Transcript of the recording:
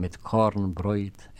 mit Kornbräut